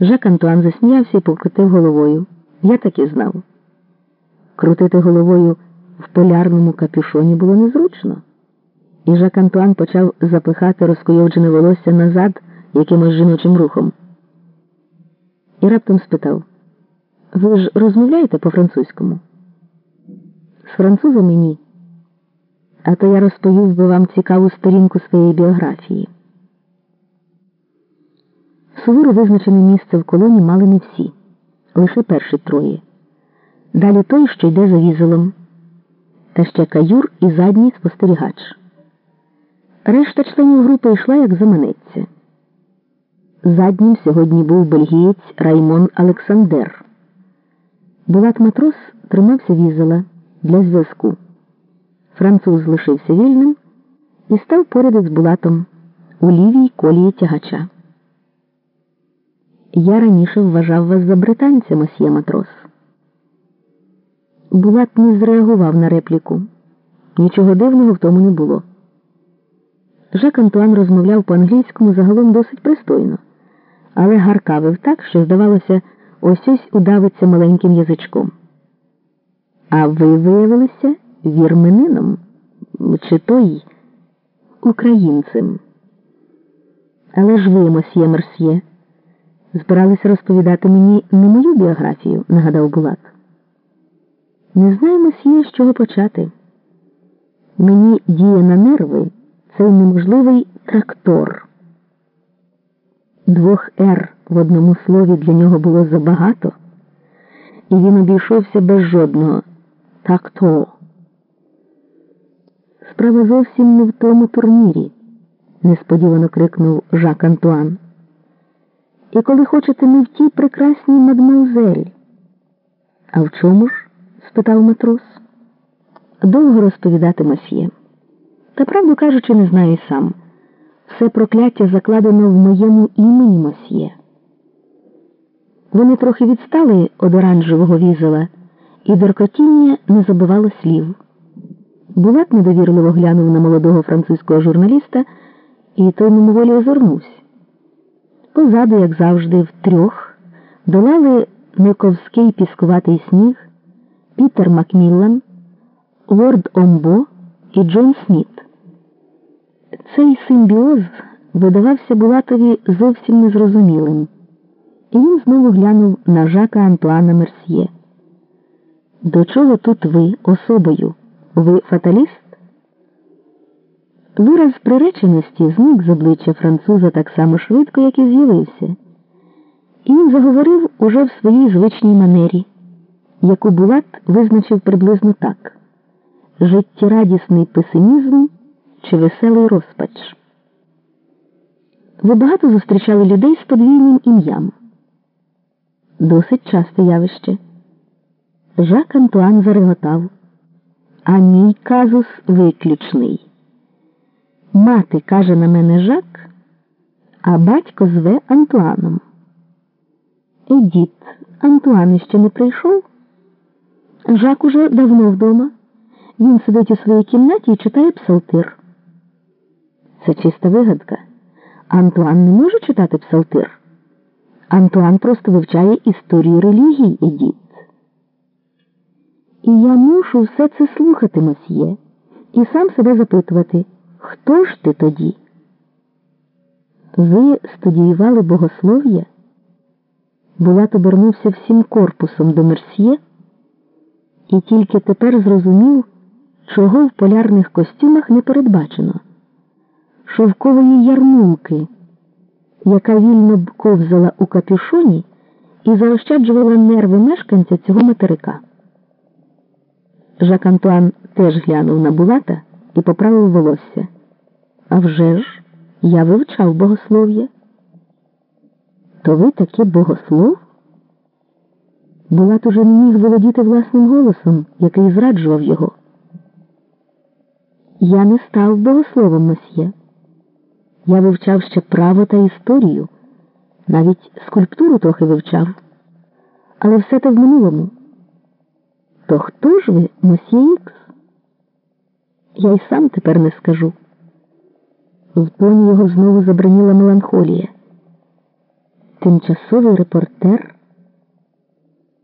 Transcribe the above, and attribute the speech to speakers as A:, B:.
A: Жак Антуан засміявся і покрутив головою. Я так і знав. Крутити головою в полярному капюшоні було незручно. І Жак Антуан почав запихати розкуйовджене волосся назад якимось жіночим рухом. І раптом спитав: Ви ж розмовляєте по-французькому? З французами ні. А то я розповів би вам цікаву сторінку своєї біографії. Суворо визначене місце в колоні мали не всі, лише перші троє. Далі той, що йде за візелом, та ще каюр і задній спостерігач. Решта членів групи йшла, як заманеться. Заднім сьогодні був бельгієць Раймон Олександер. Булат матрос тримався візела для зв'язку. Француз лишився вільним і став поряд із Булатом у лівій колії тягача. Я раніше вважав вас за британця, мосьє матрос. Булат не зреагував на репліку. Нічого дивного в тому не було. Жак Антуан розмовляв по-англійському загалом досить пристойно, але гаркавив так, що, здавалося, ось ось удавиться маленьким язичком. А ви виявилися вірменином чи той українцем. Але ж ви, мосьє Мерсьє, збиралися розповідати мені не мою біографію, нагадав Булат. Не знаю, мосьє, з чого почати. Мені діє на нерви цей неможливий трактор. Двох «р» в одному слові для нього було забагато, і він обійшовся без жодного такто. Справа зовсім не в тому турнірі, несподівано крикнув Жак Антуан. І коли хочете не в тій прекрасній мадмузель. А в чому ж? спитав матрос. Довго розповідати Масьє. Та правду кажучи, не знаю і сам. Все прокляття закладено в моєму імені Масьє. Вони трохи відстали від оранжевого візела, і доркотіння не забивало слів. Булат недовірливо глянув на молодого французького журналіста, і той мимоволі озирнувся. Позаду, як завжди, втрьох долали Миковський піскуватий сніг, Пітер Макміллан, Лорд Омбо і Джон Сміт. Цей симбіоз видавався Булатові зовсім незрозумілим, і він знову глянув на Жака Антуана Мерсьє. До чого тут ви особою? Ви фаталіст? Вираз приреченості зник з обличчя француза так само швидко, як і з'явився, і він заговорив уже в своїй звичній манері, яку Булат визначив приблизно так життєрадісний песимізм чи веселий розпач. Ви багато зустрічали людей з подвійним ім'ям. Досить часте явище. Жак Антуан зареготав, а мій казус виключний. Мати каже на мене Жак, а батько зве Антуаном. Едіт, Антуан іще не прийшов. Жак уже давно вдома. Він сидить у своїй кімнаті і читає псалтир. Це чиста вигадка. Антуан не може читати псалтир. Антуан просто вивчає історію релігій, Едіт. І я мушу все це слухати, мосьє, і сам себе запитувати. Хто ж ти тоді? Ви студіювали богослов'я? Булат обернувся всім корпусом до Мерсьє і тільки тепер зрозумів, чого в полярних костюмах не передбачено шовкової ярмулки, яка вільно б ковзала у капюшоні і заощаджувала нерви мешканця цього материка. Жак Антуан теж глянув на Булата і поправив волосся. А вже ж, я вивчав богослов'я. То ви таки богослов? Булат уже не міг володіти власним голосом, який зраджував його. Я не став богословом месьє. Я вивчав ще право та історію, навіть скульптуру трохи вивчав, але все те в минулому. То хто ж ви, мосьє Ікс? Я й сам тепер не скажу. В тоні його знову забраніла меланхолія. тимчасовий репортер